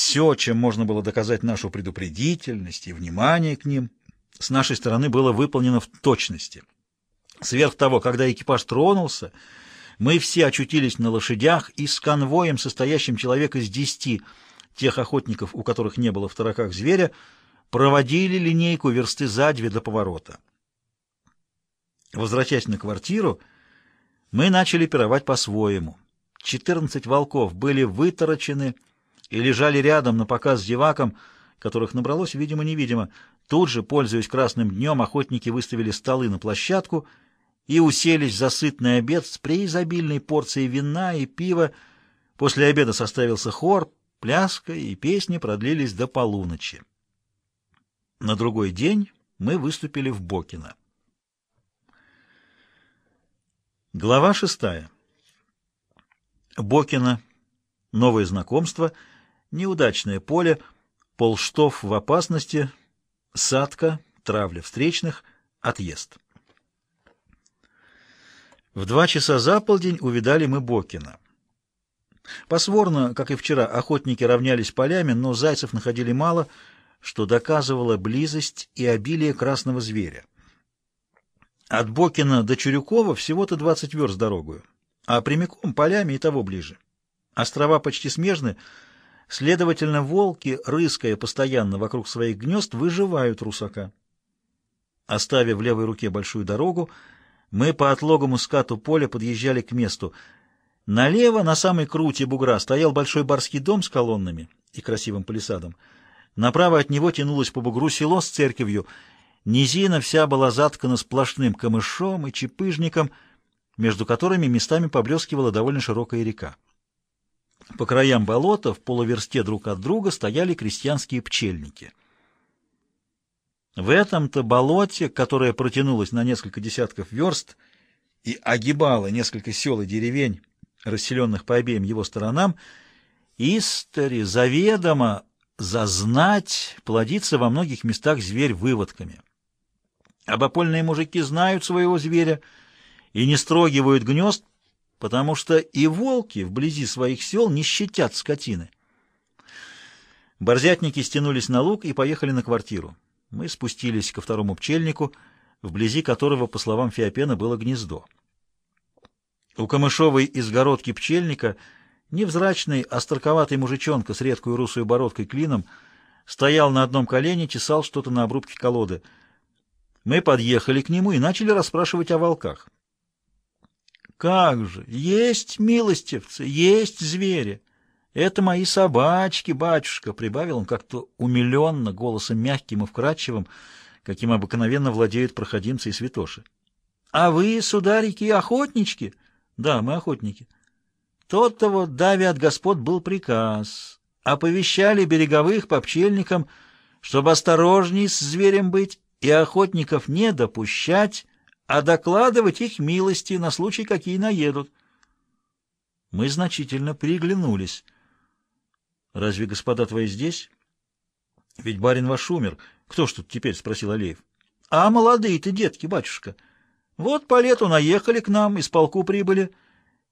Все, чем можно было доказать нашу предупредительность и внимание к ним, с нашей стороны было выполнено в точности. Сверх того, когда экипаж тронулся, мы все очутились на лошадях и с конвоем, состоящим человек из десяти, тех охотников, у которых не было в тараках зверя, проводили линейку версты за две до поворота. Возвращаясь на квартиру, мы начали пировать по-своему. Четырнадцать волков были выторочены и лежали рядом на показ зевакам, которых набралось видимо-невидимо. Тут же, пользуясь красным днем, охотники выставили столы на площадку и уселись за сытный обед с преизобильной порцией вина и пива. После обеда составился хор, пляска и песни продлились до полуночи. На другой день мы выступили в Бокино. Глава шестая. Бокино. Новое знакомство. Неудачное поле. Полштов в опасности. Садка. Травля встречных. Отъезд. В два часа за полдень увидали мы Бокина. Посворно, как и вчера, охотники равнялись полями, но зайцев находили мало — что доказывало близость и обилие красного зверя. От Бокина до Чурюкова всего-то 20 верст дорогую, а прямиком полями и того ближе. Острова почти смежны, следовательно, волки, рыская постоянно вокруг своих гнезд, выживают русака. Оставив в левой руке большую дорогу, мы по отлогому скату поля подъезжали к месту. Налево, на самой круте бугра, стоял большой барский дом с колоннами и красивым палисадом. Направо от него тянулось по бугру село с церковью. Низина вся была заткана сплошным камышом и чепыжником, между которыми местами поблескивала довольно широкая река. По краям болота, в полуверсте друг от друга, стояли крестьянские пчельники. В этом-то болоте, которое протянулось на несколько десятков верст и огибало несколько сел и деревень, расселенных по обеим его сторонам, истори заведомо Зазнать плодится во многих местах зверь выводками. Обопольные мужики знают своего зверя и не строгивают гнезд, потому что и волки вблизи своих сел не щитят скотины. Борзятники стянулись на луг и поехали на квартиру. Мы спустились ко второму пчельнику, вблизи которого, по словам Феопена, было гнездо. У камышовой изгородки пчельника — Невзрачный, остроковатый мужичонка с редкой русой бородкой клином стоял на одном колене, чесал что-то на обрубке колоды. Мы подъехали к нему и начали расспрашивать о волках. «Как же! Есть милостивцы, есть звери! Это мои собачки, батюшка!» — прибавил он как-то умиленно, голосом мягким и вкрадчивым, каким обыкновенно владеют проходимцы и святоши. «А вы, сударики, охотнички?» «Да, мы охотники». Тот-то вот дави от господ был приказ. Оповещали береговых по пчельникам, чтобы осторожней с зверем быть и охотников не допущать, а докладывать их милости на случай, какие наедут. Мы значительно приглянулись. — Разве господа твои здесь? — Ведь барин ваш умер. Кто ж тут теперь? — спросил Алеев. — А молодые-то детки, батюшка. Вот по лету наехали к нам, из полку прибыли.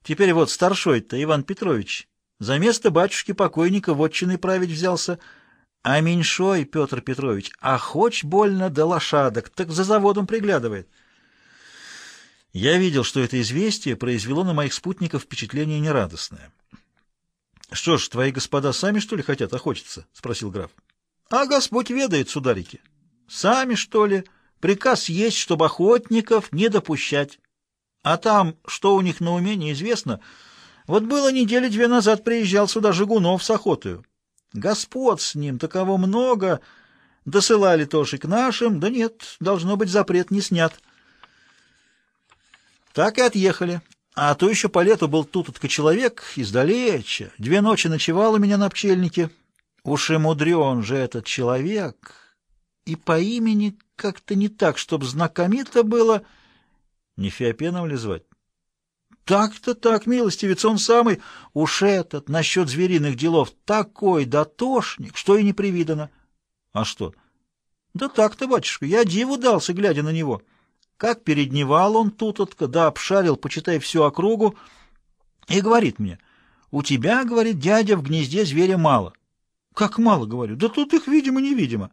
Теперь вот старшой-то Иван Петрович за место батюшки покойника вотчиной править взялся, а меньшой Петр Петрович, а хоть больно до лошадок, так за заводом приглядывает. Я видел, что это известие произвело на моих спутников впечатление нерадостное. — Что ж, твои господа сами, что ли, хотят охотиться? — спросил граф. — А Господь ведает, сударики. Сами, что ли? Приказ есть, чтобы охотников не допущать. А там, что у них на уме, неизвестно. Вот было недели две назад приезжал сюда Жигунов с охотою. Господ с ним, таково много. Досылали тоже к нашим, да нет, должно быть, запрет не снят. Так и отъехали. А то еще по лету был тут только человек издалеча. Две ночи ночевал у меня на пчельнике. Уж и мудрен же этот человек. И по имени как-то не так, чтоб знакомито было... Не Феопеном ли звать? Так-то так, милостивец, он самый. Уж этот, насчет звериных делов, такой дотошник, что и не привидано. А что? Да так-то, батюшка, я диву дался, глядя на него. Как передневал он тутотка, да обшарил, почитай, всю округу, и говорит мне, у тебя, говорит, дядя, в гнезде зверя мало. Как мало, говорю. Да тут их видимо-невидимо.